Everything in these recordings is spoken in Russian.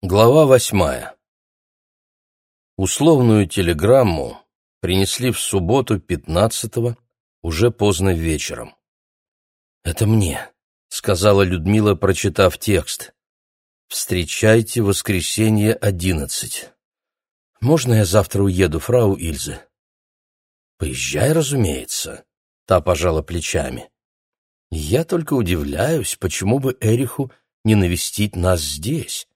Глава восьмая. Условную телеграмму принесли в субботу 15-го, уже поздно вечером. «Это мне», — сказала Людмила, прочитав текст. «Встречайте воскресенье одиннадцать. Можно я завтра уеду, фрау Ильзе?» «Поезжай, разумеется», — та пожала плечами. «Я только удивляюсь, почему бы Эриху не навестить нас здесь?»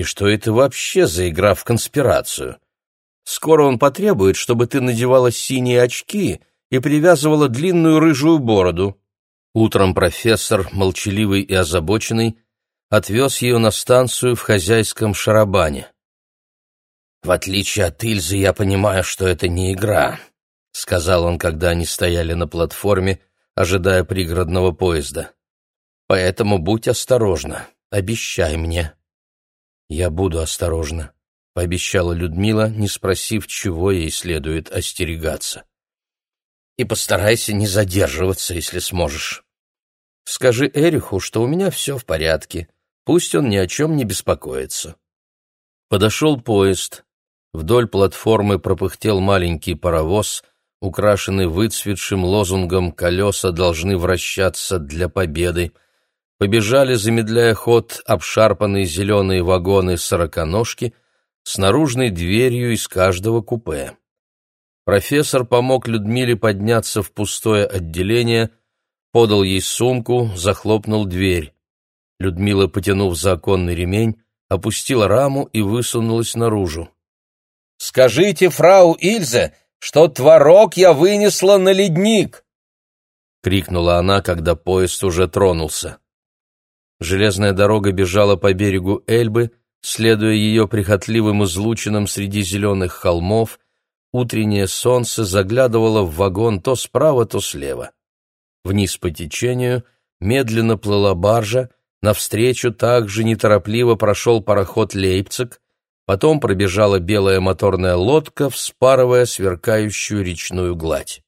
И что это вообще за игра в конспирацию? Скоро он потребует, чтобы ты надевала синие очки и привязывала длинную рыжую бороду. Утром профессор, молчаливый и озабоченный, отвез ее на станцию в хозяйском шарабане. «В отличие от Ильзы, я понимаю, что это не игра», — сказал он, когда они стояли на платформе, ожидая пригородного поезда. «Поэтому будь осторожна, обещай мне». «Я буду осторожна», — пообещала Людмила, не спросив, чего ей следует остерегаться. «И постарайся не задерживаться, если сможешь. Скажи Эриху, что у меня все в порядке, пусть он ни о чем не беспокоится». Подошел поезд. Вдоль платформы пропыхтел маленький паровоз, украшенный выцветшим лозунгом «Колеса должны вращаться для победы», побежали, замедляя ход, обшарпанные зеленые вагоны-сороконожки с наружной дверью из каждого купе. Профессор помог Людмиле подняться в пустое отделение, подал ей сумку, захлопнул дверь. Людмила, потянув за оконный ремень, опустила раму и высунулась наружу. «Скажите, фрау Ильзе, что творог я вынесла на ледник!» — крикнула она, когда поезд уже тронулся. Железная дорога бежала по берегу Эльбы, следуя ее прихотливым излучинам среди зеленых холмов, утреннее солнце заглядывало в вагон то справа, то слева. Вниз по течению медленно плыла баржа, навстречу также неторопливо прошел пароход «Лейпциг», потом пробежала белая моторная лодка, вспарывая сверкающую речную гладь.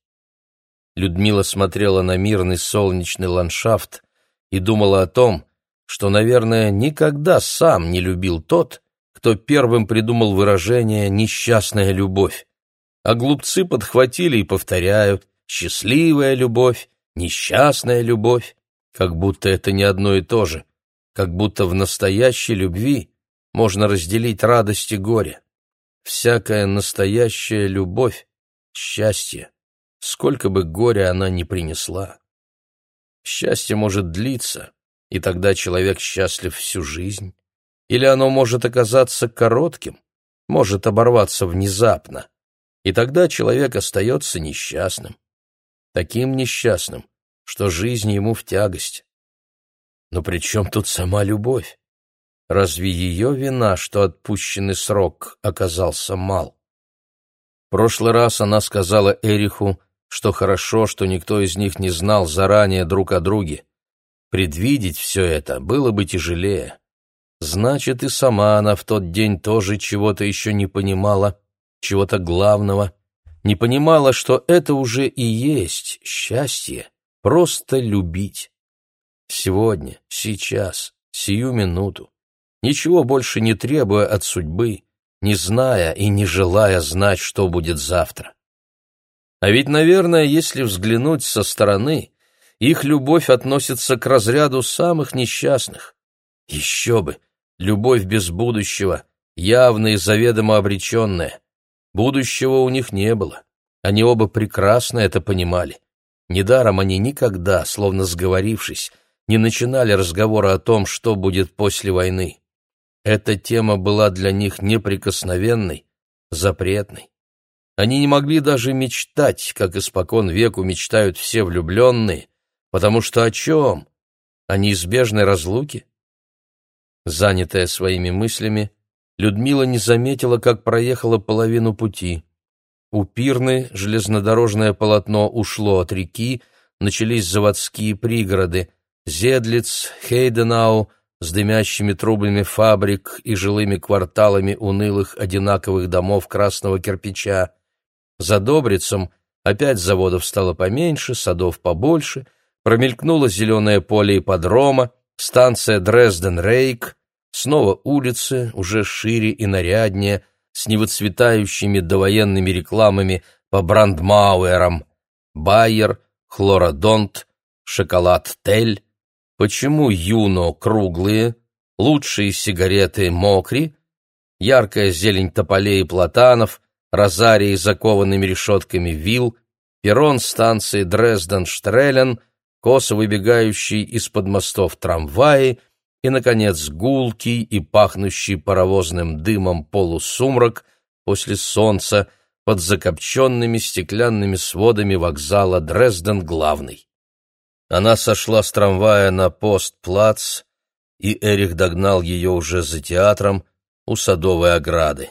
Людмила смотрела на мирный солнечный ландшафт и думала о том, что, наверное, никогда сам не любил тот, кто первым придумал выражение «несчастная любовь». А глупцы подхватили и повторяют «счастливая любовь», «несчастная любовь», как будто это не одно и то же, как будто в настоящей любви можно разделить радость и горе. Всякая настоящая любовь — счастье, сколько бы горя она ни принесла. Счастье может длиться, и тогда человек счастлив всю жизнь. Или оно может оказаться коротким, может оборваться внезапно, и тогда человек остается несчастным. Таким несчастным, что жизнь ему в тягость. Но при чем тут сама любовь? Разве ее вина, что отпущенный срок оказался мал? В прошлый раз она сказала Эриху, что хорошо, что никто из них не знал заранее друг о друге, Предвидеть все это было бы тяжелее. Значит, и сама она в тот день тоже чего-то еще не понимала, чего-то главного, не понимала, что это уже и есть счастье, просто любить. Сегодня, сейчас, сию минуту, ничего больше не требуя от судьбы, не зная и не желая знать, что будет завтра. А ведь, наверное, если взглянуть со стороны, их любовь относится к разряду самых несчастных. Еще бы! Любовь без будущего, явная и заведомо обреченная. Будущего у них не было. Они оба прекрасно это понимали. Недаром они никогда, словно сговорившись, не начинали разговора о том, что будет после войны. Эта тема была для них неприкосновенной, запретной. Они не могли даже мечтать, как испокон веку мечтают все влюбленные, Потому что о чем? О неизбежной разлуке? Занятая своими мыслями, Людмила не заметила, как проехала половину пути. У Пирны железнодорожное полотно ушло от реки, начались заводские пригороды — Зедлиц, Хейденау с дымящими трубами фабрик и жилыми кварталами унылых одинаковых домов красного кирпича. За Добрицем опять заводов стало поменьше, садов побольше — Промелькнуло зеленое поле ипподрома, станция Дрезден-Рейк, Снова улицы, уже шире и наряднее, с невыцветающими довоенными рекламами по брандмауэрам. Байер, хлородонт, шоколад Тель. Почему юно круглые, лучшие сигареты мокри, яркая зелень тополей и платанов, розарии закованными решетками вил, перрон станции Дрезден-Штрелен, косо выбегающий из-под мостов трамваи — и, наконец, гулкий и пахнущий паровозным дымом полусумрак после солнца под закопченными стеклянными сводами вокзала Дрезден-Главный. Она сошла с трамвая на пост-плац, и Эрих догнал ее уже за театром у садовой ограды.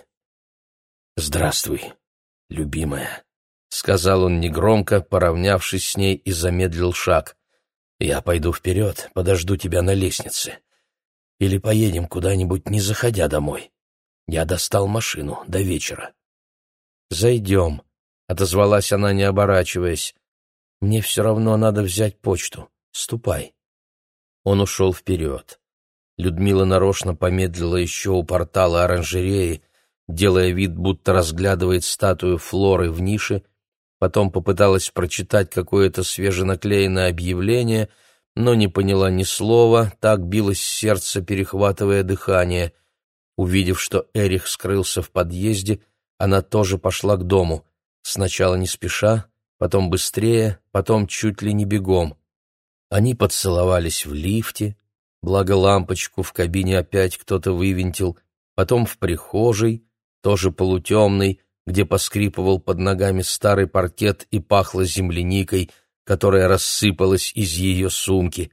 «Здравствуй, любимая», — сказал он негромко, поравнявшись с ней и замедлил шаг. «Я пойду вперед, подожду тебя на лестнице. Или поедем куда-нибудь, не заходя домой. Я достал машину до вечера. «Зайдем», — отозвалась она, не оборачиваясь. «Мне все равно надо взять почту. Ступай». Он ушел вперед. Людмила нарочно помедлила еще у портала оранжереи, делая вид, будто разглядывает статую Флоры в нише, потом попыталась прочитать какое-то свеженаклеенное объявление — но не поняла ни слова, так билось сердце, перехватывая дыхание. Увидев, что Эрих скрылся в подъезде, она тоже пошла к дому, сначала не спеша, потом быстрее, потом чуть ли не бегом. Они поцеловались в лифте, благо лампочку в кабине опять кто-то вывинтил, потом в прихожей, тоже полутемной, где поскрипывал под ногами старый паркет и пахло земляникой — которая рассыпалась из ее сумки.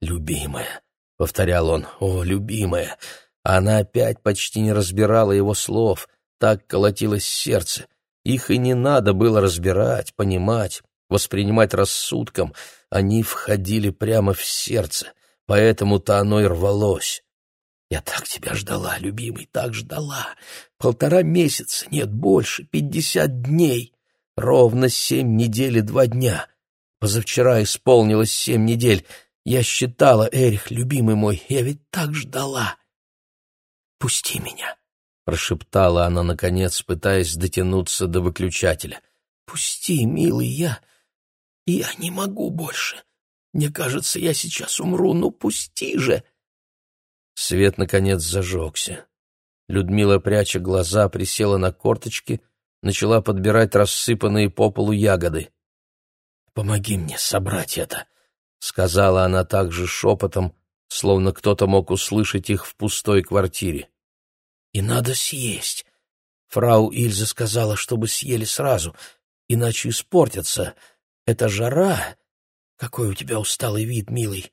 «Любимая», — повторял он, — «о, любимая». она опять почти не разбирала его слов, так колотилось сердце. Их и не надо было разбирать, понимать, воспринимать рассудком. Они входили прямо в сердце, поэтому-то оно и рвалось. «Я так тебя ждала, любимый, так ждала. Полтора месяца, нет, больше, пятьдесят дней. Ровно семь недель и два дня. Позавчера исполнилось семь недель. Я считала, Эрих, любимый мой, я ведь так ждала. Пусти меня, прошептала она наконец, пытаясь дотянуться до выключателя. Пусти, милый, я я не могу больше. Мне кажется, я сейчас умру, ну пусти же. Свет наконец зажегся. Людмила, пряча глаза, присела на корточки, начала подбирать рассыпанные по полу ягоды. «Помоги мне собрать это», — сказала она также шепотом, словно кто-то мог услышать их в пустой квартире. «И надо съесть. Фрау Ильза сказала, чтобы съели сразу, иначе испортятся. Это жара. Какой у тебя усталый вид, милый.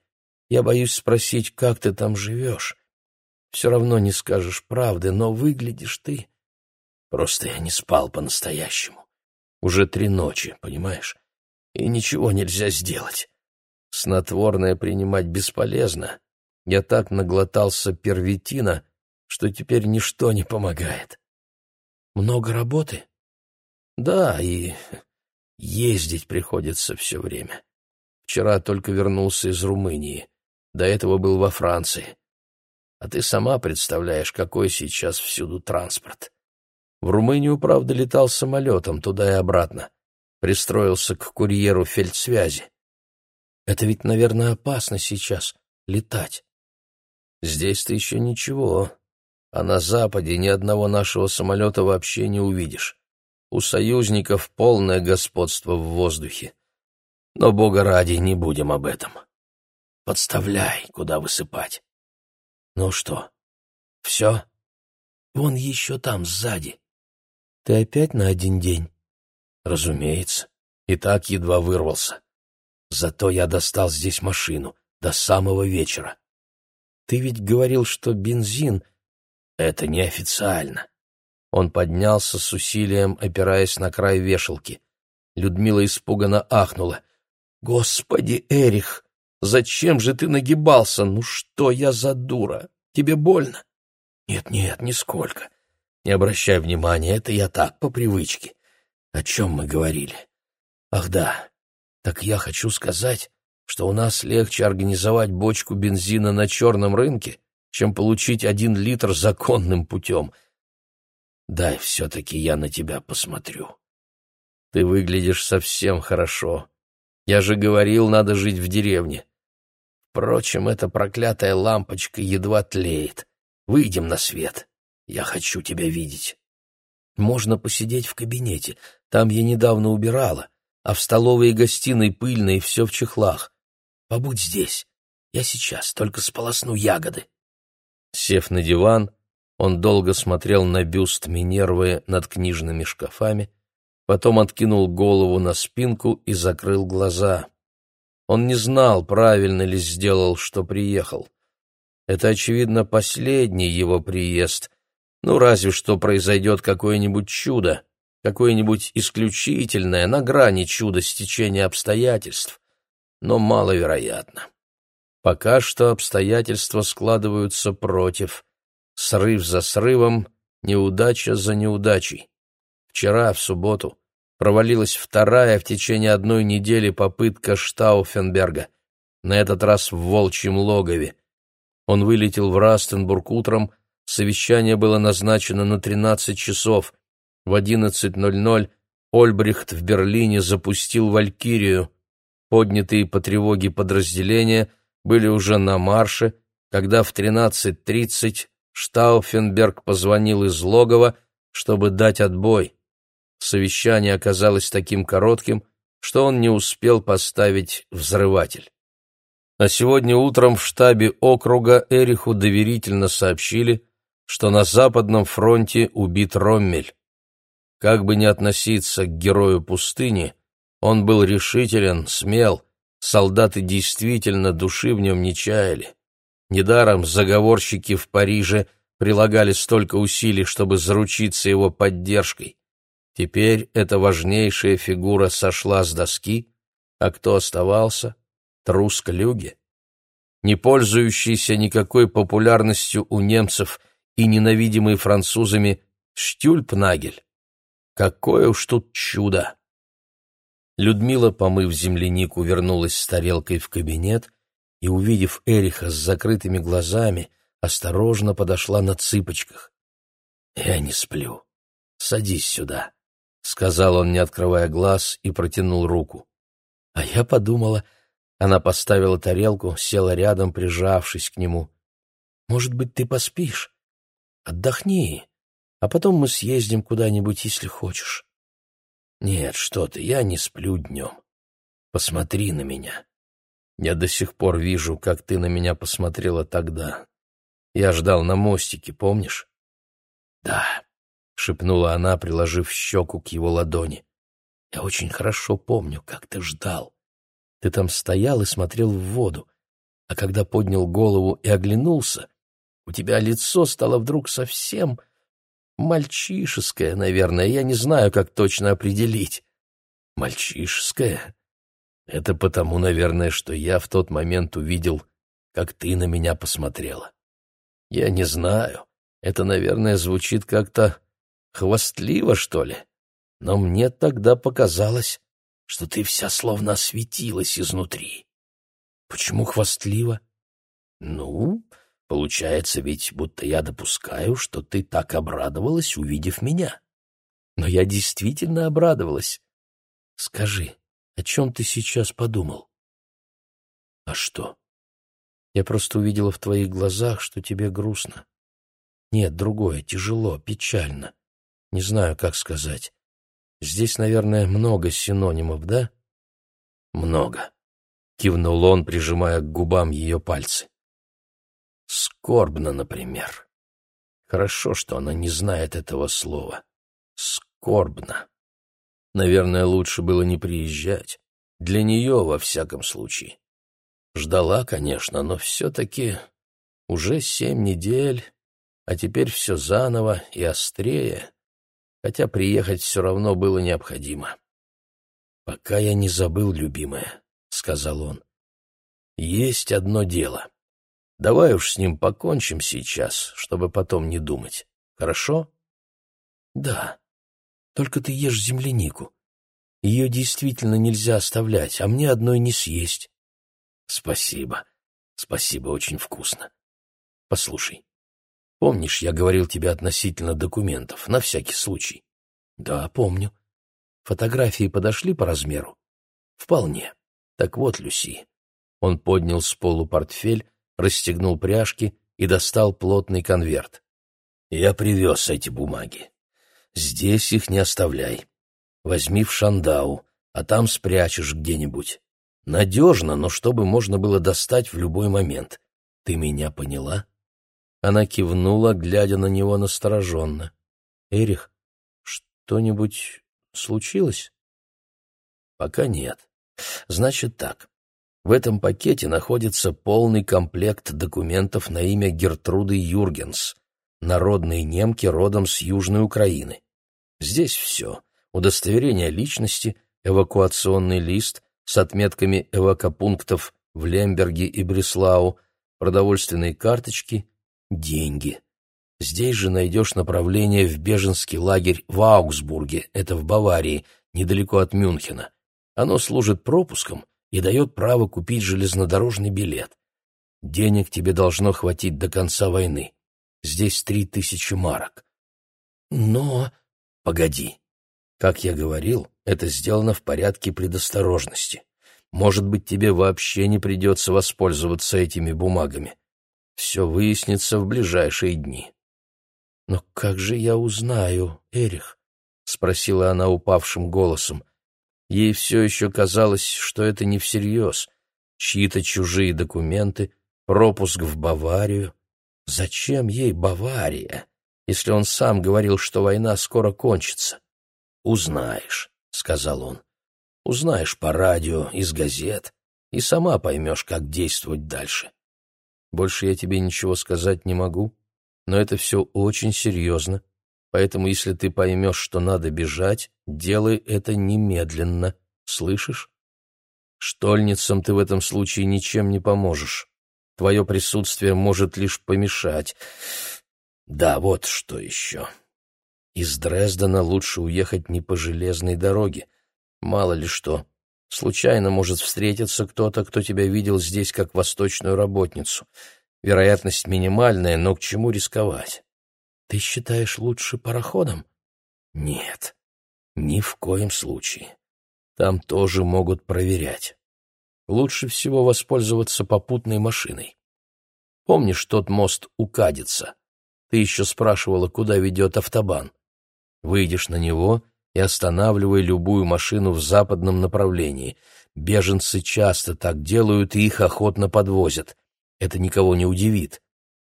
Я боюсь спросить, как ты там живешь. Все равно не скажешь правды, но выглядишь ты... Просто я не спал по-настоящему. Уже три ночи, понимаешь? и ничего нельзя сделать. Снотворное принимать бесполезно. Я так наглотался первитина, что теперь ничто не помогает. Много работы? Да, и ездить приходится все время. Вчера только вернулся из Румынии. До этого был во Франции. А ты сама представляешь, какой сейчас всюду транспорт. В Румынию, правда, летал самолетом туда и обратно пристроился к курьеру фельдсвязи. Это ведь, наверное, опасно сейчас — летать. Здесь-то еще ничего, а на Западе ни одного нашего самолета вообще не увидишь. У союзников полное господство в воздухе. Но, бога ради, не будем об этом. Подставляй, куда высыпать. Ну что, все? Вон еще там, сзади. Ты опять на один день? Разумеется. И так едва вырвался. Зато я достал здесь машину до самого вечера. Ты ведь говорил, что бензин — это неофициально. Он поднялся с усилием, опираясь на край вешалки. Людмила испуганно ахнула. «Господи, Эрих, зачем же ты нагибался? Ну что я за дура? Тебе больно?» «Нет-нет, нисколько. Не обращай внимания, это я так, по привычке. О чем мы говорили? Ах да, так я хочу сказать, что у нас легче организовать бочку бензина на черном рынке, чем получить один литр законным путем. Дай все-таки я на тебя посмотрю. Ты выглядишь совсем хорошо. Я же говорил, надо жить в деревне. Впрочем, эта проклятая лампочка едва тлеет. Выйдем на свет. Я хочу тебя видеть. Можно посидеть в кабинете. Там я недавно убирала, а в столовой и гостиной пыльно и все в чехлах. Побудь здесь. Я сейчас только сполосну ягоды. Сев на диван, он долго смотрел на бюст Минервы над книжными шкафами, потом откинул голову на спинку и закрыл глаза. Он не знал, правильно ли сделал, что приехал. Это, очевидно, последний его приезд. Ну, разве что произойдет какое-нибудь чудо, какое-нибудь исключительное, на грани чуда стечения обстоятельств, но маловероятно. Пока что обстоятельства складываются против. Срыв за срывом, неудача за неудачей. Вчера, в субботу, провалилась вторая в течение одной недели попытка Штауфенберга, на этот раз в волчьем логове. Он вылетел в Растенбург утром, совещание было назначено на 13 часов. В 11.00 Ольбрихт в Берлине запустил «Валькирию». Поднятые по тревоге подразделения были уже на марше, когда в 13.30 Штауфенберг позвонил из логова, чтобы дать отбой. Совещание оказалось таким коротким, что он не успел поставить взрыватель. А сегодня утром в штабе округа Эриху доверительно сообщили, что на Западном фронте убит Роммель. Как бы ни относиться к герою пустыни, он был решителен, смел, солдаты действительно души в нем не чаяли. Недаром заговорщики в Париже прилагали столько усилий, чтобы заручиться его поддержкой. Теперь эта важнейшая фигура сошла с доски, а кто оставался? Трус Клюге. Не пользующийся никакой популярностью у немцев и ненавидимый французами Штюльпнагель. Какое уж тут чудо! Людмила, помыв землянику, вернулась с тарелкой в кабинет и, увидев Эриха с закрытыми глазами, осторожно подошла на цыпочках. «Я не сплю. Садись сюда», — сказал он, не открывая глаз, и протянул руку. А я подумала, она поставила тарелку, села рядом, прижавшись к нему. «Может быть, ты поспишь? Отдохни, а потом мы съездим куда-нибудь, если хочешь». «Нет, что ты, я не сплю днем. Посмотри на меня. Я до сих пор вижу, как ты на меня посмотрела тогда. Я ждал на мостике, помнишь?» «Да», — шепнула она, приложив щеку к его ладони. «Я очень хорошо помню, как ты ждал. Ты там стоял и смотрел в воду, а когда поднял голову и оглянулся, у тебя лицо стало вдруг совсем Мальчишеское, наверное, я не знаю, как точно определить. Мальчишеское? Это потому, наверное, что я в тот момент увидел, как ты на меня посмотрела. Я не знаю. Это, наверное, звучит как-то хвастливо, что ли. Но мне тогда показалось, что ты вся словно осветилась изнутри. Почему хвастливо? Ну, Получается ведь, будто я допускаю, что ты так обрадовалась, увидев меня. Но я действительно обрадовалась. Скажи, о чем ты сейчас подумал? А что? Я просто увидела в твоих глазах, что тебе грустно. Нет, другое, тяжело, печально. Не знаю, как сказать. Здесь, наверное, много синонимов, да? Много. Кивнул он, прижимая к губам ее пальцы. Скорбно, например. Хорошо, что она не знает этого слова. Скорбно. Наверное, лучше было не приезжать. Для нее, во всяком случае. Ждала, конечно, но все-таки уже семь недель, а теперь все заново и острее, хотя приехать все равно было необходимо. «Пока я не забыл, любимая», — сказал он, — «есть одно дело. Давай уж с ним покончим сейчас, чтобы потом не думать. Хорошо? Да. Только ты ешь землянику. Ее действительно нельзя оставлять, а мне одной не съесть. Спасибо. Спасибо, очень вкусно. Послушай, помнишь, я говорил тебе относительно документов, на всякий случай? Да, помню. Фотографии подошли по размеру? Вполне. Так вот, Люси. Он поднял с полу портфель, расстегнул пряжки и достал плотный конверт. Я привез эти бумаги. Здесь их не оставляй. Возьми в Шандау, а там спрячешь где-нибудь. Надежно, но чтобы можно было достать в любой момент. Ты меня поняла?» Она кивнула, глядя на него настороженно. «Эрих, что-нибудь случилось?» «Пока нет. Значит так. В этом пакете находится полный комплект документов на имя Гертруды Юргенс, народной немки родом с Южной Украины. Здесь все. Удостоверение личности, эвакуационный лист с отметками эвакопунктов в Лемберге и Бреслау, продовольственные карточки, деньги. Здесь же найдешь направление в беженский лагерь в Аугсбурге, это в Баварии, недалеко от Мюнхена. Оно служит пропуском и дает право купить железнодорожный билет. Денег тебе должно хватить до конца войны. Здесь три тысячи марок. Но... Погоди. Как я говорил, это сделано в порядке предосторожности. Может быть, тебе вообще не придется воспользоваться этими бумагами. Все выяснится в ближайшие дни. «Но как же я узнаю, Эрих?» — спросила она упавшим голосом. Ей все еще казалось, что это не всерьез. Чьи-то чужие документы, пропуск в Баварию. Зачем ей Бавария, если он сам говорил, что война скоро кончится? «Узнаешь», — сказал он. «Узнаешь по радио, из газет, и сама поймешь, как действовать дальше. Больше я тебе ничего сказать не могу, но это все очень серьезно, поэтому если ты поймешь, что надо бежать, делай это немедленно, слышишь? Штольницам ты в этом случае ничем не поможешь. Твое присутствие может лишь помешать. Да, вот что еще». Из Дрездена лучше уехать не по железной дороге. Мало ли что. Случайно может встретиться кто-то, кто тебя видел здесь как восточную работницу. Вероятность минимальная, но к чему рисковать? Ты считаешь лучше пароходом? Нет, ни в коем случае. Там тоже могут проверять. Лучше всего воспользоваться попутной машиной. Помнишь тот мост у Кадица? Ты еще спрашивала, куда ведет автобан. Выйдешь на него и останавливай любую машину в западном направлении. Беженцы часто так делают и их охотно подвозят. Это никого не удивит.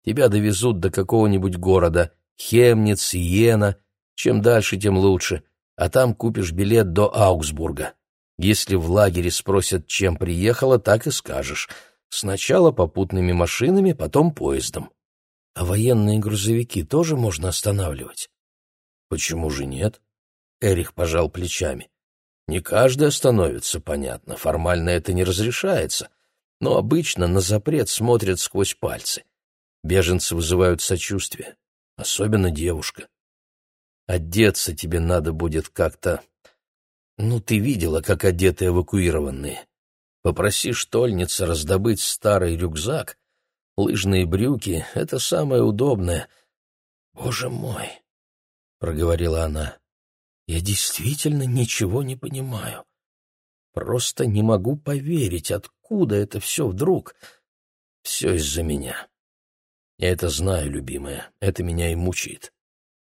Тебя довезут до какого-нибудь города, Хемниц, Иена. Чем дальше, тем лучше. А там купишь билет до Аугсбурга. Если в лагере спросят, чем приехала, так и скажешь. Сначала попутными машинами, потом поездом. А военные грузовики тоже можно останавливать? Почему же нет? Эрих пожал плечами. Не каждый остановится, понятно, формально это не разрешается, но обычно на запрет смотрят сквозь пальцы. Беженцы вызывают сочувствие, особенно девушка. Одеться тебе надо будет как-то... Ну, ты видела, как одеты эвакуированные. Попроси штольница раздобыть старый рюкзак. Лыжные брюки — это самое удобное. Боже мой, проговорила она. Я действительно ничего не понимаю. Просто не могу поверить, откуда это все вдруг. Все из-за меня. Я это знаю, любимая, это меня и мучает.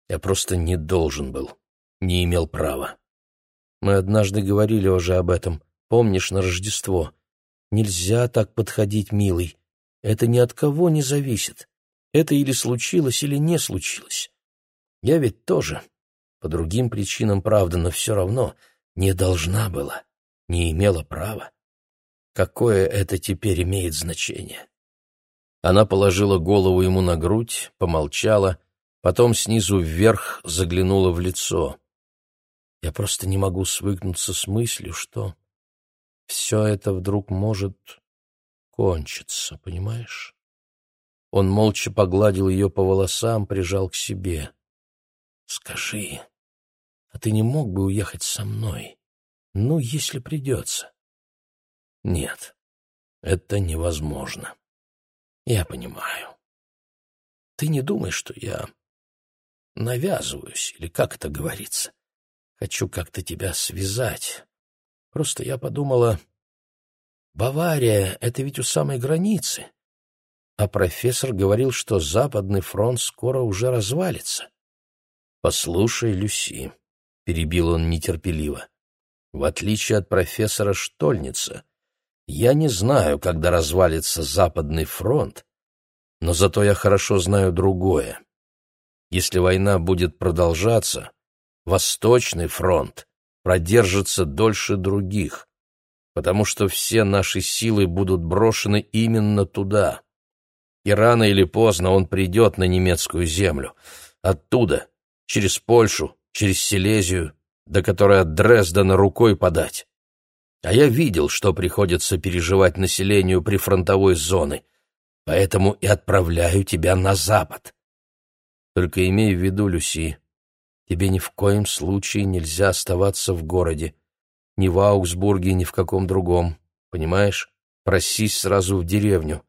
Я просто не должен был, не имел права. Мы однажды говорили уже об этом, помнишь, на Рождество. Нельзя так подходить, милый. Это ни от кого не зависит. Это или случилось, или не случилось. Я ведь тоже, по другим причинам, правда, но все равно не должна была, не имела права. Какое это теперь имеет значение? Она положила голову ему на грудь, помолчала, потом снизу вверх заглянула в лицо. Я просто не могу свыкнуться с мыслью, что все это вдруг может кончиться, понимаешь? Он молча погладил ее по волосам, прижал к себе. Скажи, а ты не мог бы уехать со мной? Ну, если придется. Нет, это невозможно. Я понимаю. ты не думай, что я навязываюсь, или как это говорится. Хочу как-то тебя связать. Просто я подумала, Бавария — это ведь у самой границы. А профессор говорил, что Западный фронт скоро уже развалится. «Послушай, Люси», — перебил он нетерпеливо, — «в отличие от профессора Штольница, я не знаю, когда развалится Западный фронт, но зато я хорошо знаю другое. Если война будет продолжаться, Восточный фронт продержится дольше других, потому что все наши силы будут брошены именно туда. И рано или поздно он придет на немецкую землю. Оттуда, через Польшу, через Силезию, до которой от Дрездена рукой подать. А я видел, что приходится переживать населению прифронтовой зоны, поэтому и отправляю тебя на запад. Только имей в виду, Люси, тебе ни в коем случае нельзя оставаться в городе, ни в Аугсбурге, ни в каком другом, понимаешь? Просись сразу в деревню.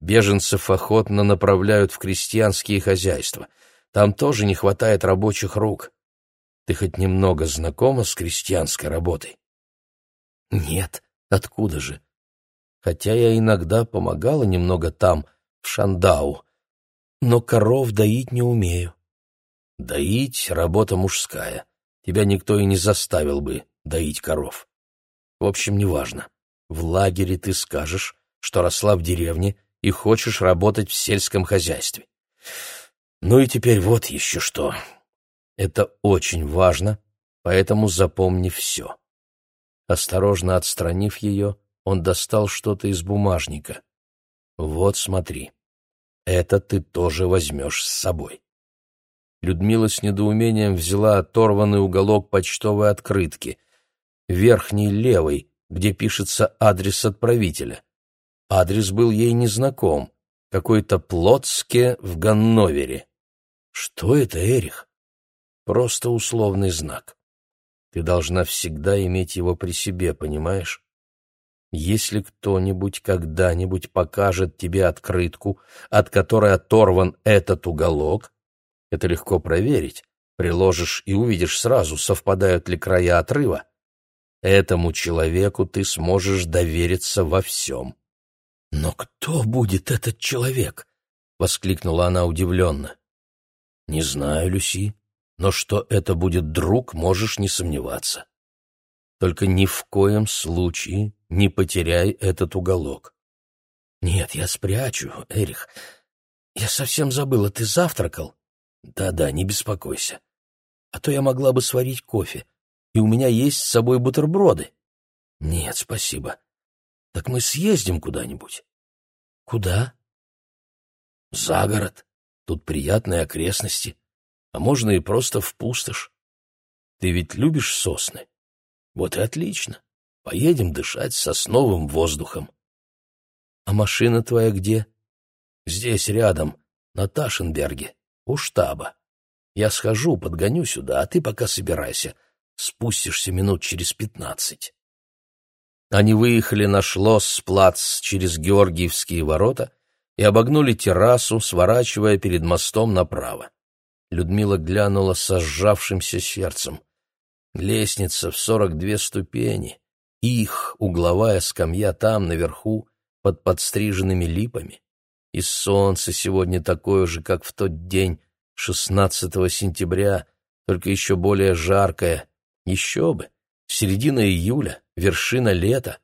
Беженцев охотно направляют в крестьянские хозяйства. Там тоже не хватает рабочих рук. Ты хоть немного знакома с крестьянской работой? Нет, откуда же? Хотя я иногда помогала немного там, в Шандау, но коров доить не умею. Доить — работа мужская. Тебя никто и не заставил бы доить коров. В общем, неважно. В лагере ты скажешь, что росла в деревне и хочешь работать в сельском хозяйстве. Ну и теперь вот еще что. Это очень важно, поэтому запомни все. Осторожно отстранив ее, он достал что-то из бумажника. Вот смотри. Это ты тоже возьмешь с собой. Людмила с недоумением взяла оторванный уголок почтовой открытки, верхний левый, где пишется адрес отправителя. Адрес был ей незнаком, какой-то Плотске в Ганновере. Что это, Эрих? Просто условный знак. Ты должна всегда иметь его при себе, понимаешь? Если кто-нибудь когда-нибудь покажет тебе открытку, от которой оторван этот уголок, это легко проверить. Приложишь и увидишь сразу, совпадают ли края отрыва. Этому человеку ты сможешь довериться во всем. «Но кто будет этот человек?» — воскликнула она удивленно. «Не знаю, Люси, но что это будет друг, можешь не сомневаться. Только ни в коем случае не потеряй этот уголок. Нет, я спрячу, Эрих. Я совсем забыла, ты завтракал? Да-да, не беспокойся. А то я могла бы сварить кофе, и у меня есть с собой бутерброды. Нет, спасибо. Так мы съездим куда-нибудь. Куда? За город. Тут приятные окрестности а можно и просто в пустошь. Ты ведь любишь сосны? Вот и отлично. Поедем дышать сосновым воздухом. А машина твоя где? Здесь рядом, на Ташенберге, у штаба. Я схожу, подгоню сюда, а ты пока собирайся. Спустишься минут через пятнадцать. Они выехали на Шлоссплац через Георгиевские ворота и обогнули террасу, сворачивая перед мостом направо. Людмила глянула со сжавшимся сердцем. Лестница в сорок две ступени. Их угловая скамья там, наверху, под подстриженными липами. И солнце сегодня такое же, как в тот день, 16 сентября, только еще более жаркое. Еще бы! Середина июля, вершина лета.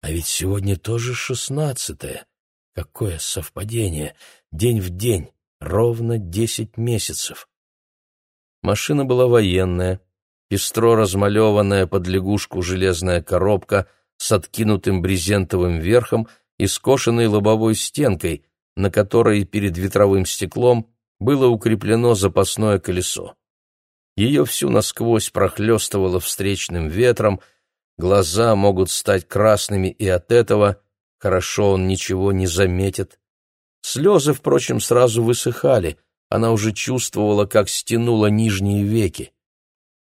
А ведь сегодня тоже шестнадцатое. Какое совпадение! День в день. Ровно десять месяцев. Машина была военная, пестро размалеванная под лягушку железная коробка с откинутым брезентовым верхом и скошенной лобовой стенкой, на которой перед ветровым стеклом было укреплено запасное колесо. Ее всю насквозь прохлестывало встречным ветром, глаза могут стать красными и от этого, хорошо он ничего не заметит. Слезы, впрочем, сразу высыхали, она уже чувствовала, как стянула нижние веки.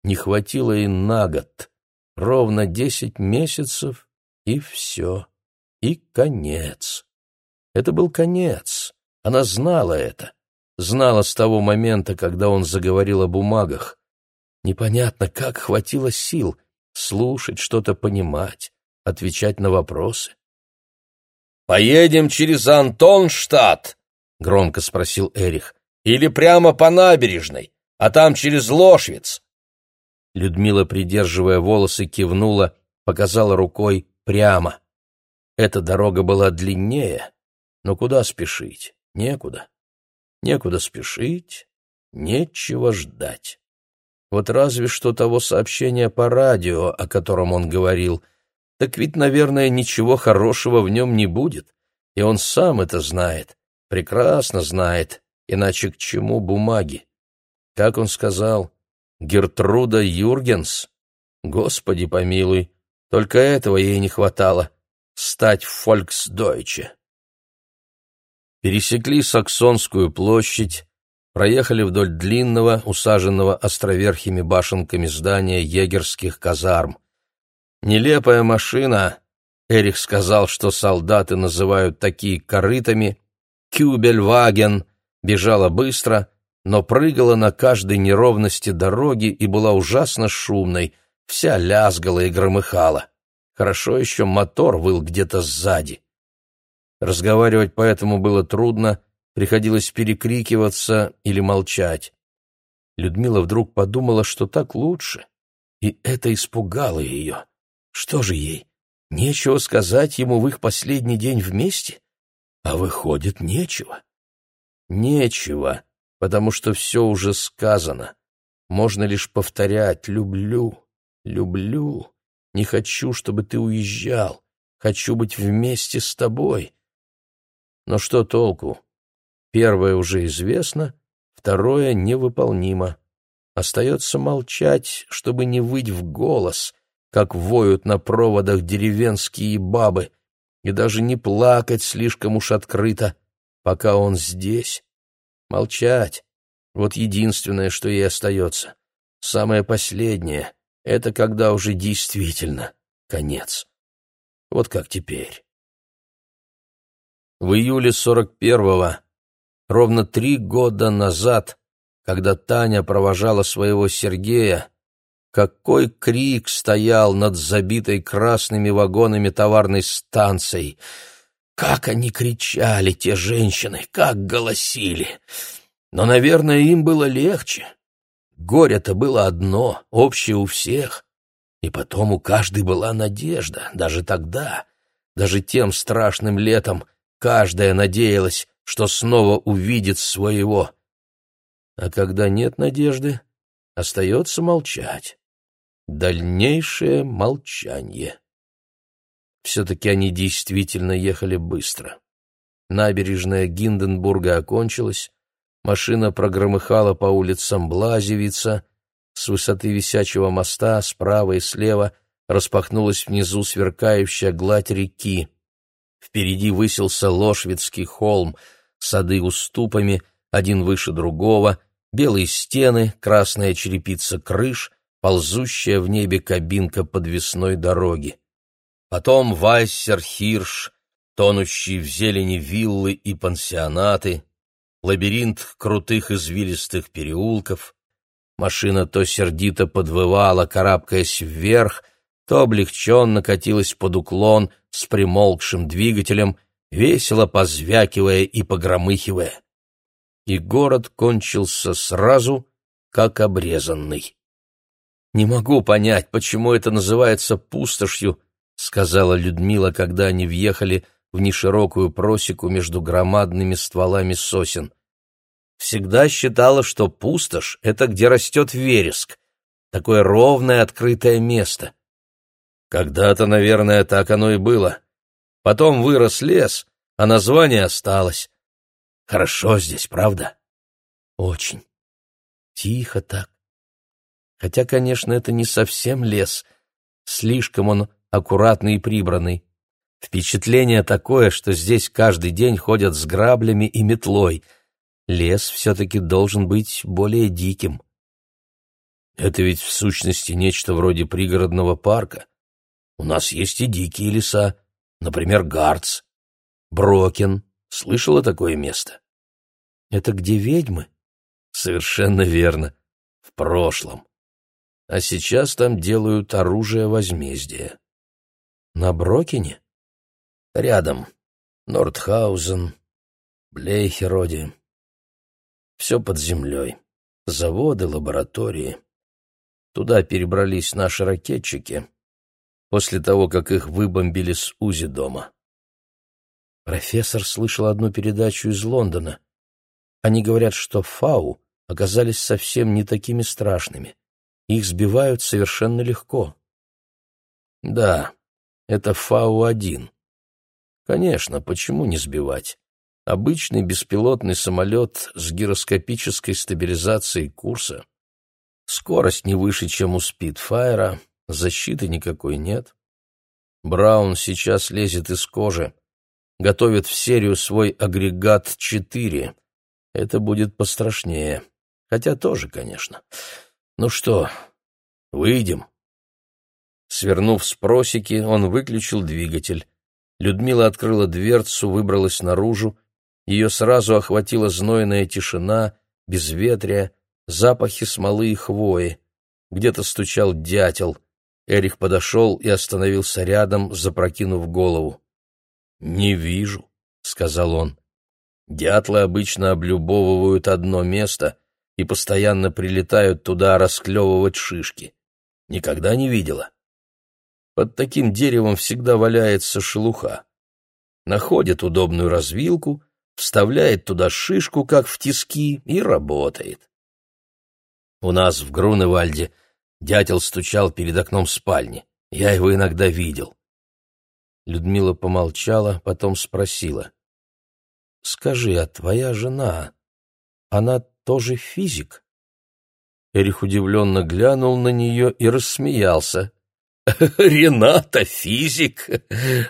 Не хватило и на год, ровно десять месяцев, и все, и конец. Это был конец, она знала это, знала с того момента, когда он заговорил о бумагах. Непонятно, как хватило сил слушать, что-то понимать, отвечать на вопросы. «Поедем через Антонштадт?» — громко спросил Эрих. «Или прямо по набережной, а там через Лошвиц?» Людмила, придерживая волосы, кивнула, показала рукой прямо. Эта дорога была длиннее, но куда спешить? Некуда. Некуда спешить, нечего ждать. Вот разве что того сообщения по радио, о котором он говорил. Так ведь, наверное, ничего хорошего в нем не будет. И он сам это знает, прекрасно знает, иначе к чему бумаги? Как он сказал, Гертруда Юргенс? Господи помилуй, только этого ей не хватало — стать фольксдойче. Пересекли Саксонскую площадь, проехали вдоль длинного, усаженного островерхими башенками здания егерских казарм. Нелепая машина, Эрих сказал, что солдаты называют такие корытами, Кюбельваген, бежала быстро, но прыгала на каждой неровности дороги и была ужасно шумной, вся лязгала и громыхала. Хорошо еще мотор выл где-то сзади. Разговаривать поэтому было трудно, приходилось перекрикиваться или молчать. Людмила вдруг подумала, что так лучше, и это испугало ее. Что же ей, нечего сказать ему в их последний день вместе? А выходит, нечего. Нечего, потому что все уже сказано. Можно лишь повторять «люблю, люблю, не хочу, чтобы ты уезжал, хочу быть вместе с тобой». Но что толку? Первое уже известно, второе невыполнимо. Остается молчать, чтобы не выть в голос, как воют на проводах деревенские бабы, и даже не плакать слишком уж открыто, пока он здесь. Молчать — вот единственное, что ей остается. Самое последнее — это когда уже действительно конец. Вот как теперь. В июле 41-го, ровно три года назад, когда Таня провожала своего Сергея, какой крик стоял над забитой красными вагонами товарной станцией! Как они кричали, те женщины, как голосили! Но, наверное, им было легче. Горе-то было одно, общее у всех. И потом у каждой была надежда, даже тогда, даже тем страшным летом, Каждая надеялась, что снова увидит своего. А когда нет надежды, остается молчать. Дальнейшее молчание. Все-таки они действительно ехали быстро. Набережная Гинденбурга окончилась, машина прогромыхала по улицам Блазевица, с высоты висячего моста справа и слева распахнулась внизу сверкающая гладь реки. Впереди высился Лошвицкий холм, сады уступами, один выше другого, белые стены, красная черепица крыш, ползущая в небе кабинка подвесной дороги. Потом Вайссер-Хирш, тонущие в зелени виллы и пансионаты, лабиринт крутых извилистых переулков. Машина то сердито подвывала, карабкаясь вверх, то облегченно катилась под уклон — с примолкшим двигателем, весело позвякивая и погромыхивая. И город кончился сразу, как обрезанный. «Не могу понять, почему это называется пустошью», — сказала Людмила, когда они въехали в неширокую просеку между громадными стволами сосен. «Всегда считала, что пустошь — это где растет вереск, такое ровное открытое место. Когда-то, наверное, так оно и было. Потом вырос лес, а название осталось. Хорошо здесь, правда? Очень. Тихо так. Хотя, конечно, это не совсем лес. Слишком он аккуратный и прибранный. Впечатление такое, что здесь каждый день ходят с граблями и метлой. Лес все-таки должен быть более диким. Это ведь в сущности нечто вроде пригородного парка. У нас есть и дикие леса, например, Гарц, Брокен. Слышала такое место? Это где ведьмы? Совершенно верно. В прошлом. А сейчас там делают оружие возмездия. На Брокине? Рядом. Нордхаузен, Блейхероди. Все под землей. Заводы, лаборатории. Туда перебрались наши ракетчики после того, как их выбомбили с УЗИ дома. Профессор слышал одну передачу из Лондона. Они говорят, что фау оказались совсем не такими страшными. Их сбивают совершенно легко. Да, это фау-1. Конечно, почему не сбивать? Обычный беспилотный самолет с гироскопической стабилизацией курса. Скорость не выше, чем у Спитфайра, защиты никакой нет. Браун сейчас лезет из кожи, готовит в серию свой агрегат 4. Это будет пострашнее. Хотя тоже, конечно. Ну что, выйдем? Свернув с просеки, он выключил двигатель. Людмила открыла дверцу, выбралась наружу. Ее сразу охватила знойная тишина, безветрие, запахи смолы и хвои. Где-то стучал дятел. Эрих подошел и остановился рядом, запрокинув голову. «Не вижу», — сказал он. «Дятлы обычно облюбовывают одно место и постоянно прилетают туда расклевывать шишки. Никогда не видела. Под таким деревом всегда валяется шелуха. Находит удобную развилку, вставляет туда шишку, как в тиски, и работает. У нас в Груневальде дятел стучал перед окном спальни. Я его иногда видел. Людмила помолчала, потом спросила. «Скажи, а твоя жена, она тоже физик?» Эрих удивленно глянул на нее и рассмеялся. «Рената физик?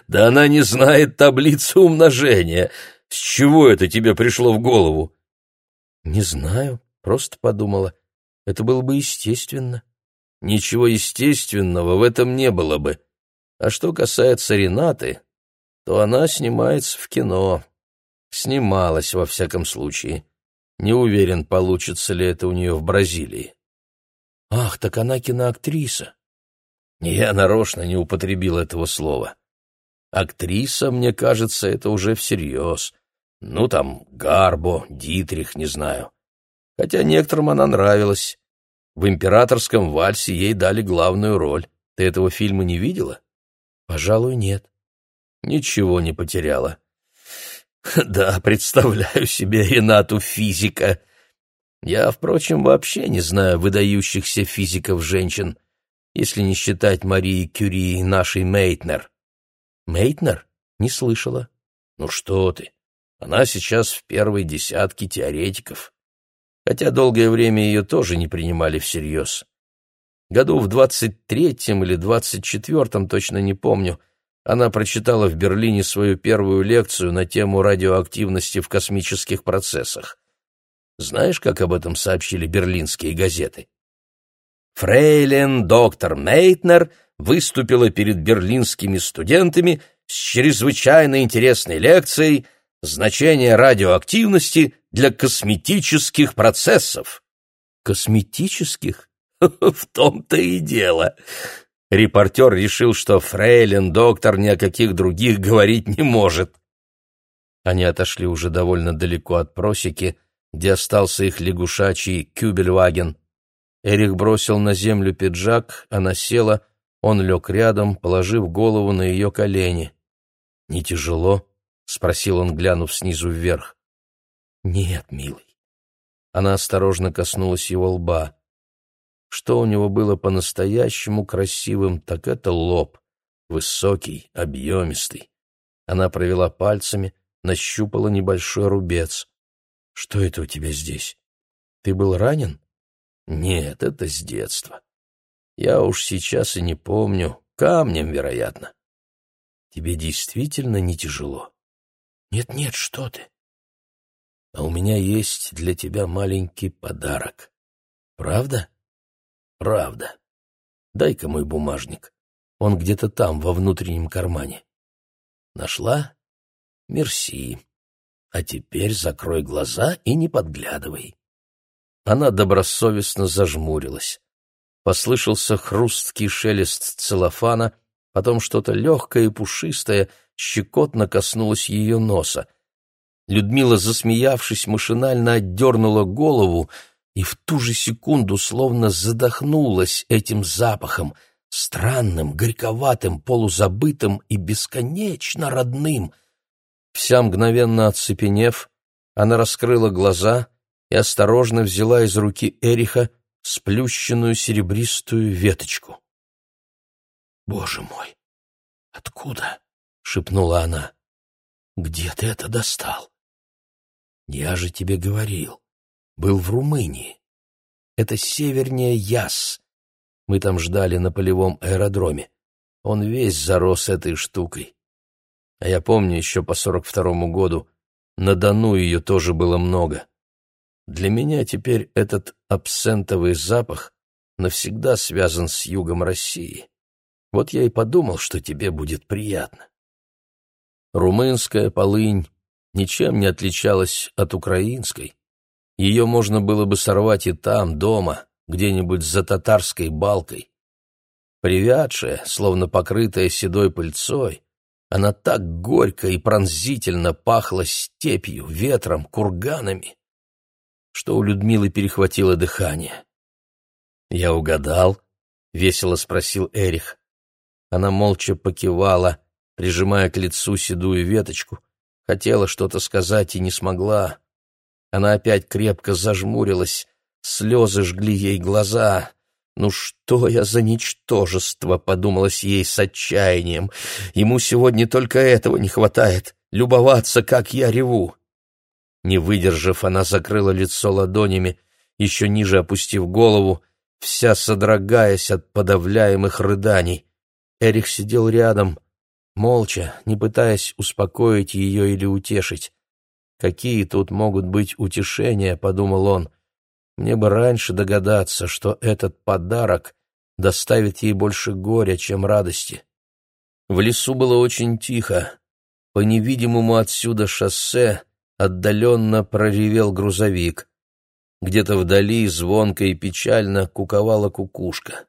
Да она не знает таблицу умножения. С чего это тебе пришло в голову?» «Не знаю, просто подумала. Это было бы естественно». «Ничего естественного в этом не было бы. А что касается Ренаты, то она снимается в кино. Снималась, во всяком случае. Не уверен, получится ли это у нее в Бразилии. Ах, так она киноактриса. Я нарочно не употребил этого слова. Актриса, мне кажется, это уже всерьез. Ну, там, Гарбо, Дитрих, не знаю. Хотя некоторым она нравилась. В «Императорском вальсе» ей дали главную роль. Ты этого фильма не видела? Пожалуй, нет. Ничего не потеряла. Да, представляю себе Ренату физика. Я, впрочем, вообще не знаю выдающихся физиков-женщин, если не считать Марии Кюри нашей Мейтнер. Мейтнер? Не слышала. Ну что ты, она сейчас в первой десятке теоретиков. Хотя долгое время ее тоже не принимали всерьез. Году в двадцать третьем или двадцать четвертом, точно не помню, она прочитала в Берлине свою первую лекцию на тему радиоактивности в космических процессах. Знаешь, как об этом сообщили берлинские газеты? Фрейлин доктор Мейтнер выступила перед берлинскими студентами с чрезвычайно интересной лекцией «Значение радиоактивности для косметических процессов». Косметических? В том-то и дело. Репортер решил, что фрейлин доктор ни о каких других говорить не может. Они отошли уже довольно далеко от просеки, где остался их лягушачий кюбельваген. Эрих бросил на землю пиджак, она села, он лег рядом, положив голову на ее колени. «Не тяжело?» — спросил он, глянув снизу вверх. «Нет, милый». Она осторожно коснулась его лба. Что у него было по-настоящему красивым, так это лоб, высокий, объемистый. Она провела пальцами, нащупала небольшой рубец. «Что это у тебя здесь? Ты был ранен?» «Нет, это с детства. Я уж сейчас и не помню. Камнем, вероятно». «Тебе действительно не тяжело?» «Нет-нет, что ты!» «А у меня есть для тебя маленький подарок. Правда?» Правда. Дай-ка мой бумажник. Он где-то там, во внутреннем кармане. Нашла? Мерси. А теперь закрой глаза и не подглядывай. Она добросовестно зажмурилась. Послышался хрусткий шелест целлофана, потом что-то легкое и пушистое щекотно коснулось ее носа. Людмила, засмеявшись, машинально отдернула голову и в ту же секунду словно задохнулась этим запахом, странным, горьковатым, полузабытым и бесконечно родным. Вся мгновенно оцепенев, она раскрыла глаза и осторожно взяла из руки Эриха сплющенную серебристую веточку. «Боже мой! Откуда?» — шепнула она. «Где ты это достал?» «Я же тебе говорил. Был в Румынии. Это севернее Яс. Мы там ждали на полевом аэродроме. Он весь зарос этой штукой. А я помню еще по сорок второму году, на Дону ее тоже было много. Для меня теперь этот абсентовый запах навсегда связан с югом России. Вот я и подумал, что тебе будет приятно. Румынская полынь ничем не отличалась от украинской. Ее можно было бы сорвать и там, дома, где-нибудь за татарской балкой. Привядшая, словно покрытая седой пыльцой, она так горько и пронзительно пахла степью, ветром, курганами что у Людмилы перехватило дыхание. «Я угадал?» — весело спросил Эрих. Она молча покивала, прижимая к лицу седую веточку. Хотела что-то сказать и не смогла. Она опять крепко зажмурилась, слезы жгли ей глаза. «Ну что я за ничтожество?» — подумалось ей с отчаянием. «Ему сегодня только этого не хватает — любоваться, как я реву». Не выдержав, она закрыла лицо ладонями, еще ниже опустив голову, вся содрогаясь от подавляемых рыданий. Эрих сидел рядом, молча, не пытаясь успокоить ее или утешить. «Какие тут могут быть утешения?» — подумал он. «Мне бы раньше догадаться, что этот подарок доставит ей больше горя, чем радости». В лесу было очень тихо. По невидимому отсюда шоссе отдаленно проревел грузовик. Где-то вдали звонко и печально куковала кукушка.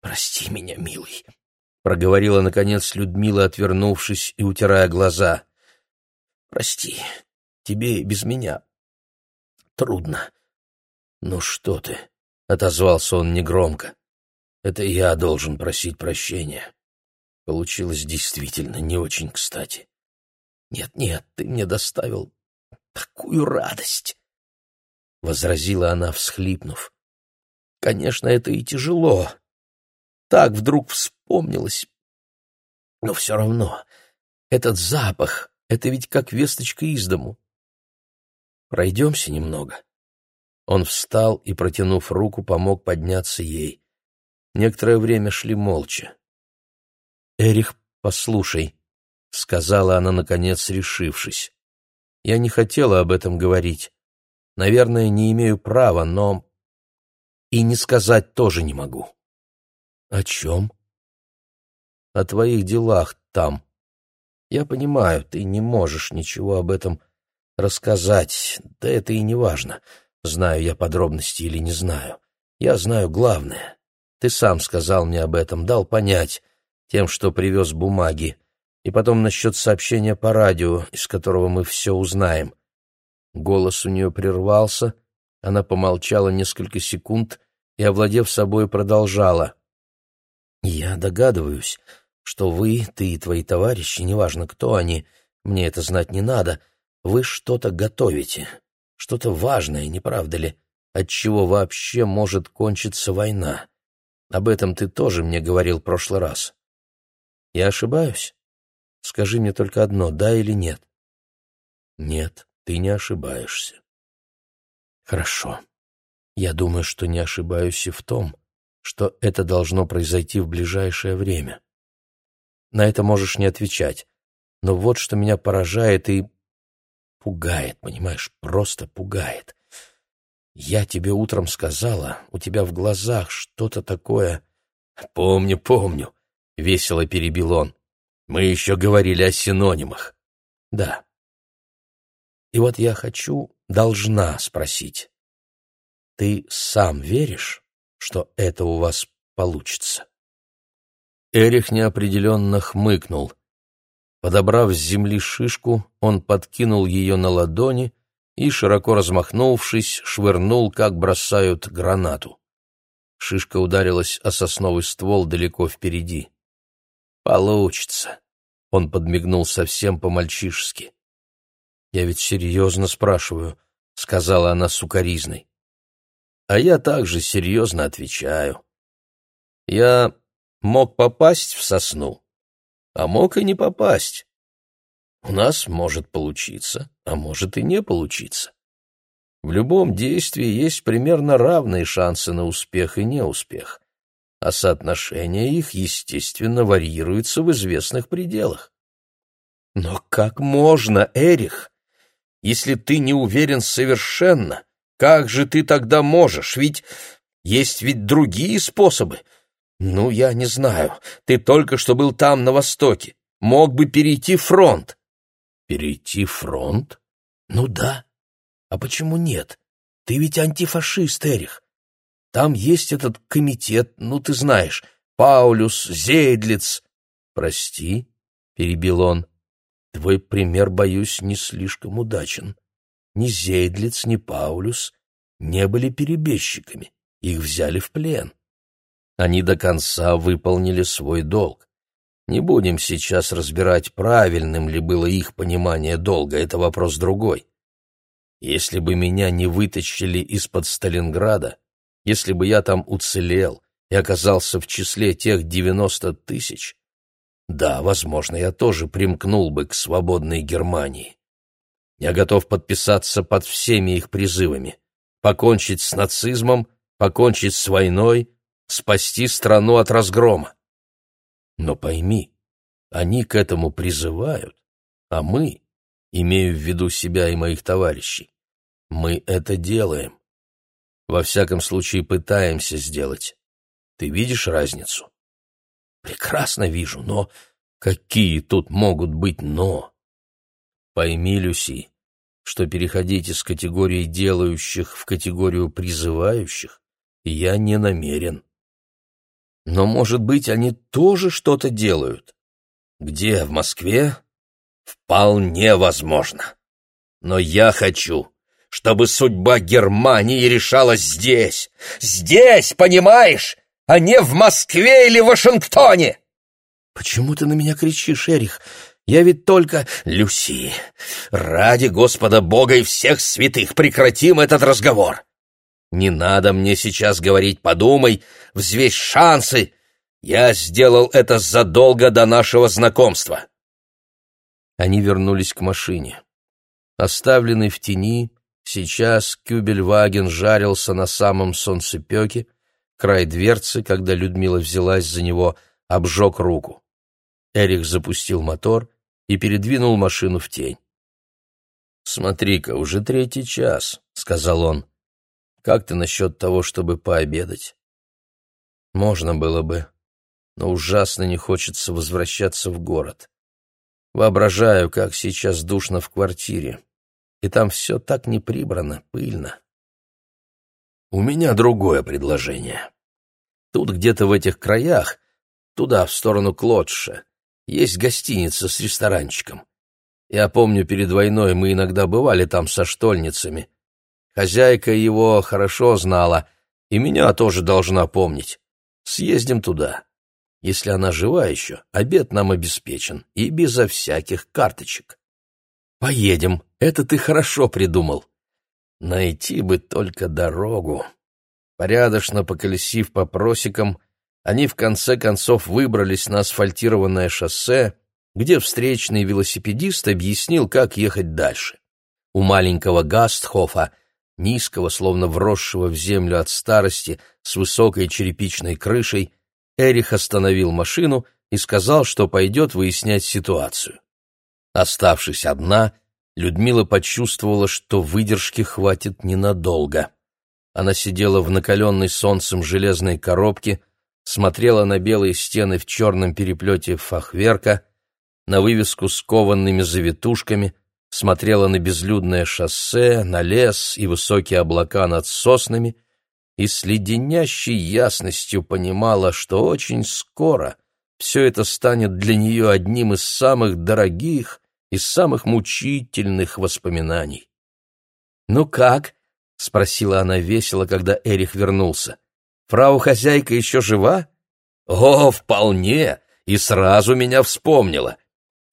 «Прости меня, милый», — проговорила, наконец, Людмила, отвернувшись и утирая глаза. «Прости, тебе и без меня трудно». «Ну что ты?» — отозвался он негромко. «Это я должен просить прощения. Получилось действительно не очень кстати. Нет-нет, ты мне доставил такую радость, — возразила она, всхлипнув. Конечно, это и тяжело. Так вдруг вспомнилось. Но все равно, этот запах — это ведь как весточка из дому. Пройдемся немного. Он встал и, протянув руку, помог подняться ей. Некоторое время шли молча. «Эрих, послушай», — сказала она, наконец, решившись. «Я не хотела об этом говорить. Наверное, не имею права, но... И не сказать тоже не могу». «О чем?» «О твоих делах там. Я понимаю, ты не можешь ничего об этом рассказать, да это и не важно, знаю я подробности или не знаю. Я знаю главное. Ты сам сказал мне об этом, дал понять, тем, что привез бумаги и потом насчет сообщения по радио, из которого мы все узнаем. Голос у нее прервался, она помолчала несколько секунд и, овладев собой, продолжала. «Я догадываюсь, что вы, ты и твои товарищи, неважно кто они, мне это знать не надо, вы что-то готовите, что-то важное, не правда ли, от чего вообще может кончиться война. Об этом ты тоже мне говорил в прошлый раз. Я ошибаюсь?» Скажи мне только одно, да или нет? Нет, ты не ошибаешься. Хорошо. Я думаю, что не ошибаюсь и в том, что это должно произойти в ближайшее время. На это можешь не отвечать. Но вот что меня поражает и пугает, понимаешь, просто пугает. Я тебе утром сказала, у тебя в глазах что-то такое... Помню, помню, — весело перебил он. Мы еще говорили о синонимах. Да. И вот я хочу, должна спросить. Ты сам веришь, что это у вас получится? Эрих неопределенно хмыкнул. Подобрав с земли шишку, он подкинул ее на ладони и, широко размахнувшись, швырнул, как бросают гранату. Шишка ударилась о сосновый ствол далеко впереди. «Получится», — он подмигнул совсем по-мальчишески. «Я ведь серьезно спрашиваю», — сказала она сукоризной. А я также серьезно отвечаю. Я мог попасть в сосну, а мог и не попасть. У нас может получиться, а может и не получиться. В любом действии есть примерно равные шансы на успех и неуспех, а соотношение их, естественно, варьируется в известных пределах. Но как можно, Эрих, если ты не уверен совершенно, как же ты тогда можешь? Ведь есть ведь другие способы. Ну, я не знаю. Ты только что был там, на Востоке. Мог бы перейти фронт. Перейти фронт? Ну да. А почему нет? Ты ведь антифашист, Эрих. Там есть этот комитет, ну ты знаешь, Паулюс, Зейдлиц. Прости, перебил он. Твой пример, боюсь, не слишком удачен. Ни Зейдлиц, ни Паулюс не были перебежчиками, их взяли в плен. Они до конца выполнили свой долг. Не будем сейчас разбирать, правильным ли было их понимание долга, это вопрос другой. Если бы меня не вытащили из-под Сталинграда, если бы я там уцелел и оказался в числе тех девяносто тысяч, да, возможно, я тоже примкнул бы к свободной Германии. Я готов подписаться под всеми их призывами, покончить с нацизмом, покончить с войной, спасти страну от разгрома. Но пойми, они к этому призывают, а мы, имею в виду себя и моих товарищей, мы это делаем. Во всяком случае, пытаемся сделать. Ты видишь разницу? Прекрасно вижу, но какие тут могут быть «но»? Пойми, Люси, что переходить из категории делающих в категорию призывающих я не намерен. Но, может быть, они тоже что-то делают? Где, в Москве? Вполне возможно. Но я хочу, чтобы судьба Германии решалась здесь. Здесь, понимаешь, а не в Москве или Вашингтоне. Почему ты на меня кричишь, Эрих? Я ведь только... Люси, ради Господа Бога и всех святых прекратим этот разговор. Не надо мне сейчас говорить «подумай», «взвесь шансы». Я сделал это задолго до нашего знакомства. Они вернулись к машине. Оставленный в тени, сейчас Кюбельваген жарился на самом солнцепеке, край дверцы, когда Людмила взялась за него, обжег руку. Эрих запустил мотор и передвинул машину в тень. «Смотри-ка, уже третий час», — сказал он. «Как ты насчет того, чтобы пообедать?» «Можно было бы, но ужасно не хочется возвращаться в город. Воображаю, как сейчас душно в квартире, и там все так не прибрано, пыльно». «У меня другое предложение. Тут где-то в этих краях, туда, в сторону Клодша, есть гостиница с ресторанчиком. Я помню, перед войной мы иногда бывали там со штольницами. Хозяйка его хорошо знала, и меня тоже должна помнить. Съездим туда. Если она жива еще, обед нам обеспечен, и безо всяких карточек. Поедем, это ты хорошо придумал. Найти бы только дорогу. Порядочно поколесив по просекам, они в конце концов выбрались на асфальтированное шоссе, где встречный велосипедист объяснил, как ехать дальше. У маленького Гастхофа, низкого, словно вросшего в землю от старости, с высокой черепичной крышей, Эрих остановил машину и сказал, что пойдет выяснять ситуацию. Оставшись одна, Людмила почувствовала, что выдержки хватит ненадолго. Она сидела в накаленной солнцем железной коробке, смотрела на белые стены в черном переплете фахверка, на вывеску с кованными завитушками, смотрела на безлюдное шоссе, на лес и высокие облака над соснами и с леденящей ясностью понимала, что очень скоро все это станет для нее одним из самых дорогих и самых мучительных воспоминаний. «Ну как?» — спросила она весело, когда Эрих вернулся. «Фрау-хозяйка еще жива?» «О, вполне! И сразу меня вспомнила.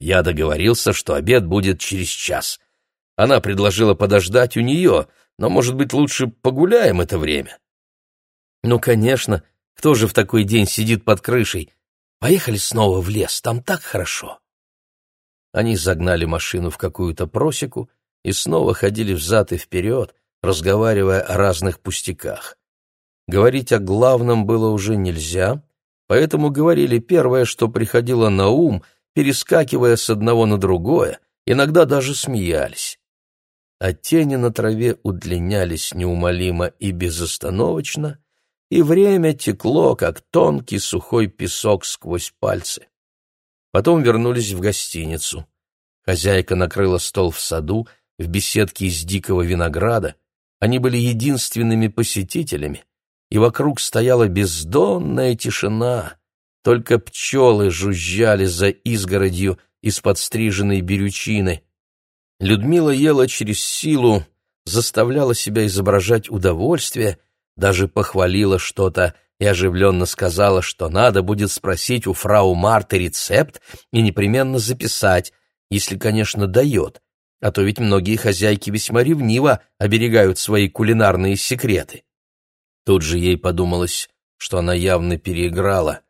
Я договорился, что обед будет через час. Она предложила подождать у нее, но, может быть, лучше погуляем это время?» «Ну, конечно. Кто же в такой день сидит под крышей? Поехали снова в лес, там так хорошо». Они загнали машину в какую-то просеку и снова ходили взад и вперед, разговаривая о разных пустяках. Говорить о главном было уже нельзя, поэтому говорили первое, что приходило на ум, перескакивая с одного на другое, иногда даже смеялись. А тени на траве удлинялись неумолимо и безостановочно, и время текло, как тонкий сухой песок сквозь пальцы. Потом вернулись в гостиницу. Хозяйка накрыла стол в саду, в беседке из дикого винограда. Они были единственными посетителями, и вокруг стояла бездонная тишина. Только пчелы жужжали за изгородью из подстриженной берючины. Людмила ела через силу, заставляла себя изображать удовольствие — даже похвалила что-то и оживленно сказала, что надо будет спросить у фрау Марты рецепт и непременно записать, если, конечно, дает, а то ведь многие хозяйки весьма ревниво оберегают свои кулинарные секреты. Тут же ей подумалось, что она явно переиграла.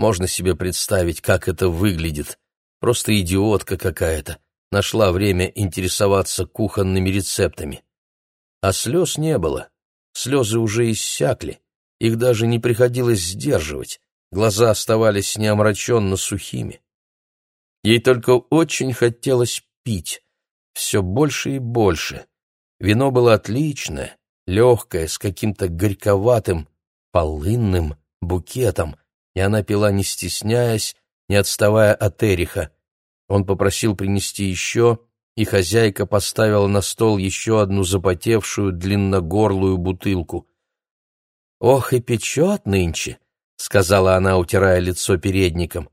Можно себе представить, как это выглядит. Просто идиотка какая-то. Нашла время интересоваться кухонными рецептами. А слез не было. Слезы уже иссякли, их даже не приходилось сдерживать, глаза оставались неомраченно сухими. Ей только очень хотелось пить, все больше и больше. Вино было отличное, легкое, с каким-то горьковатым, полынным букетом, и она пила не стесняясь, не отставая от Эриха. Он попросил принести еще, и хозяйка поставила на стол еще одну запотевшую длинногорлую бутылку. «Ох, и печет нынче!» — сказала она, утирая лицо передником.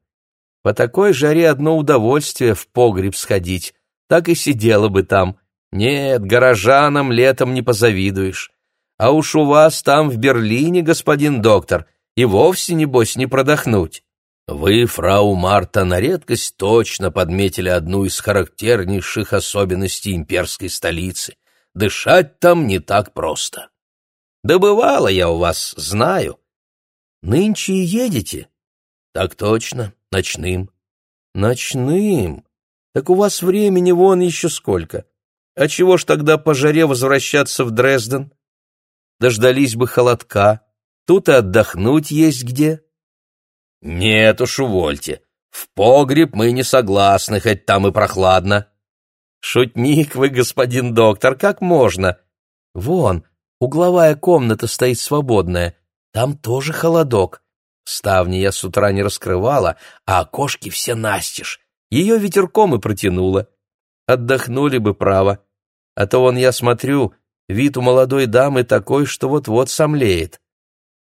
«По такой жаре одно удовольствие в погреб сходить, так и сидела бы там. Нет, горожанам летом не позавидуешь. А уж у вас там в Берлине, господин доктор, и вовсе, небось, не продохнуть». Вы, фрау Марта, на редкость точно подметили одну из характернейших особенностей имперской столицы. Дышать там не так просто. Да бывало я у вас, знаю. Нынче и едете? Так точно, ночным. Ночным? Так у вас времени вон еще сколько. А чего ж тогда по жаре возвращаться в Дрезден? Дождались бы холодка. Тут и отдохнуть есть где. «Нет уж, увольте. В погреб мы не согласны, хоть там и прохладно». «Шутник вы, господин доктор, как можно?» «Вон, угловая комната стоит свободная. Там тоже холодок. Ставни я с утра не раскрывала, а окошки все настежь. Ее ветерком и протянуло. Отдохнули бы, право. А то вон я смотрю, вид у молодой дамы такой, что вот-вот сомлеет».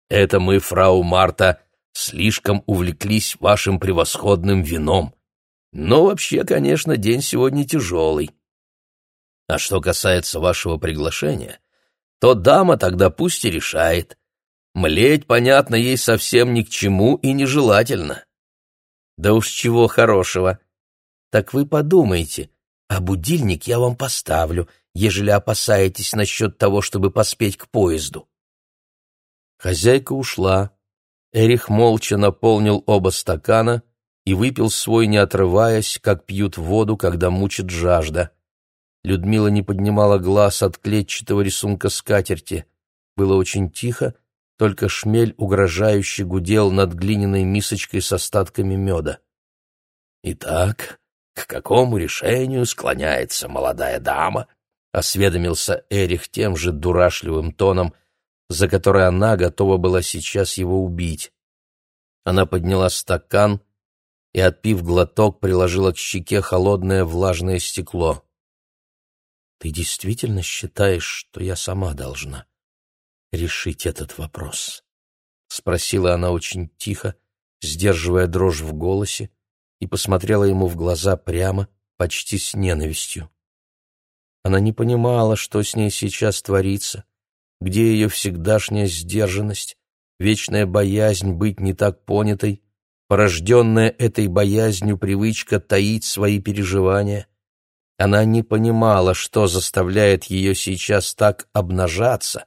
«Это мы, фрау Марта, слишком увлеклись вашим превосходным вином. Но вообще, конечно, день сегодня тяжелый. А что касается вашего приглашения, то дама тогда пусть и решает. Млеть, понятно, ей совсем ни к чему и нежелательно. Да уж чего хорошего. Так вы подумайте, а будильник я вам поставлю, ежели опасаетесь насчет того, чтобы поспеть к поезду. Хозяйка ушла. Эрих молча наполнил оба стакана и выпил свой, не отрываясь, как пьют воду, когда мучит жажда. Людмила не поднимала глаз от клетчатого рисунка скатерти. Было очень тихо, только шмель угрожающе гудел над глиняной мисочкой с остатками меда. «Итак, к какому решению склоняется молодая дама?» — осведомился Эрих тем же дурашливым тоном — за которой она готова была сейчас его убить. Она подняла стакан и, отпив глоток, приложила к щеке холодное влажное стекло. Ты действительно считаешь, что я сама должна решить этот вопрос? Спросила она очень тихо, сдерживая дрожь в голосе, и посмотрела ему в глаза прямо, почти с ненавистью. Она не понимала, что с ней сейчас творится, где ее всегдашняя сдержанность, вечная боязнь быть не так понятой, порожденная этой боязнью привычка таить свои переживания. Она не понимала, что заставляет ее сейчас так обнажаться,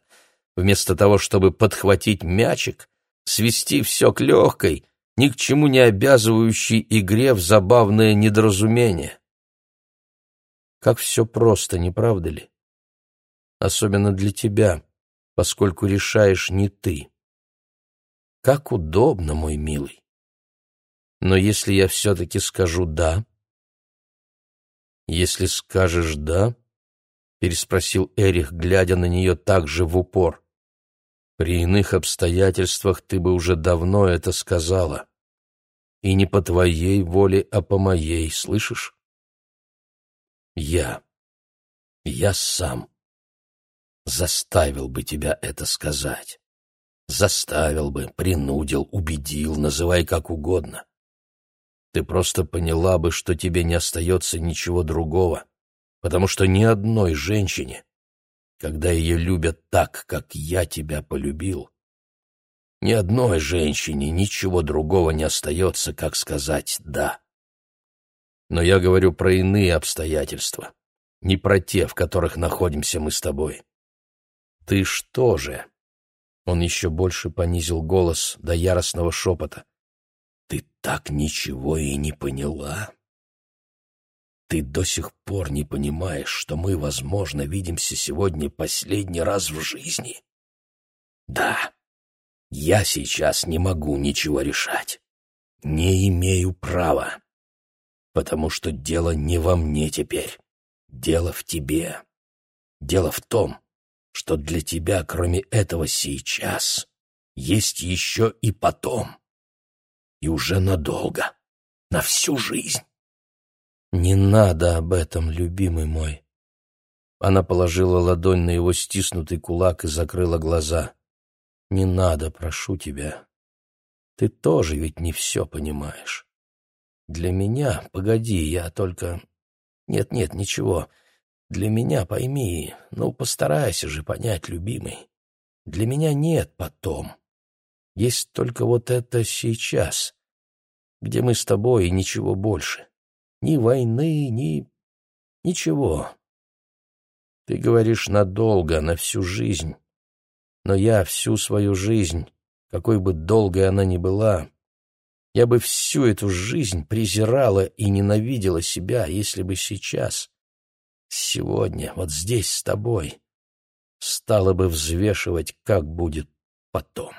вместо того, чтобы подхватить мячик, свести все к легкой, ни к чему не обязывающей игре в забавное недоразумение. Как все просто, не правда ли? Особенно для тебя, поскольку решаешь не ты. Как удобно, мой милый. Но если я все-таки скажу «да», «Если скажешь «да», — переспросил Эрих, глядя на нее так же в упор, «при иных обстоятельствах ты бы уже давно это сказала. И не по твоей воле, а по моей, слышишь? Я, я сам заставил бы тебя это сказать. Заставил бы, принудил, убедил, называй как угодно. Ты просто поняла бы, что тебе не остается ничего другого, потому что ни одной женщине, когда ее любят так, как я тебя полюбил, ни одной женщине ничего другого не остается, как сказать «да». Но я говорю про иные обстоятельства, не про те, в которых находимся мы с тобой. Ты что же? Он еще больше понизил голос до яростного шепота. Ты так ничего и не поняла? Ты до сих пор не понимаешь, что мы, возможно, видимся сегодня последний раз в жизни? Да, я сейчас не могу ничего решать. Не имею права. Потому что дело не во мне теперь. Дело в тебе. Дело в том, что для тебя, кроме этого сейчас, есть еще и потом и уже надолго, на всю жизнь. Не надо об этом, любимый мой. Она положила ладонь на его стиснутый кулак и закрыла глаза. Не надо, прошу тебя. Ты тоже ведь не все понимаешь. Для меня, погоди, я только... Нет-нет, ничего. Для меня пойми, ну постарайся же понять, любимый. Для меня нет потом. Есть только вот это сейчас, где мы с тобой и ничего больше. Ни войны, ни... ничего. Ты говоришь надолго, на всю жизнь. Но я всю свою жизнь, какой бы долгой она ни была, я бы всю эту жизнь презирала и ненавидела себя, если бы сейчас, сегодня, вот здесь с тобой, стала бы взвешивать, как будет потом.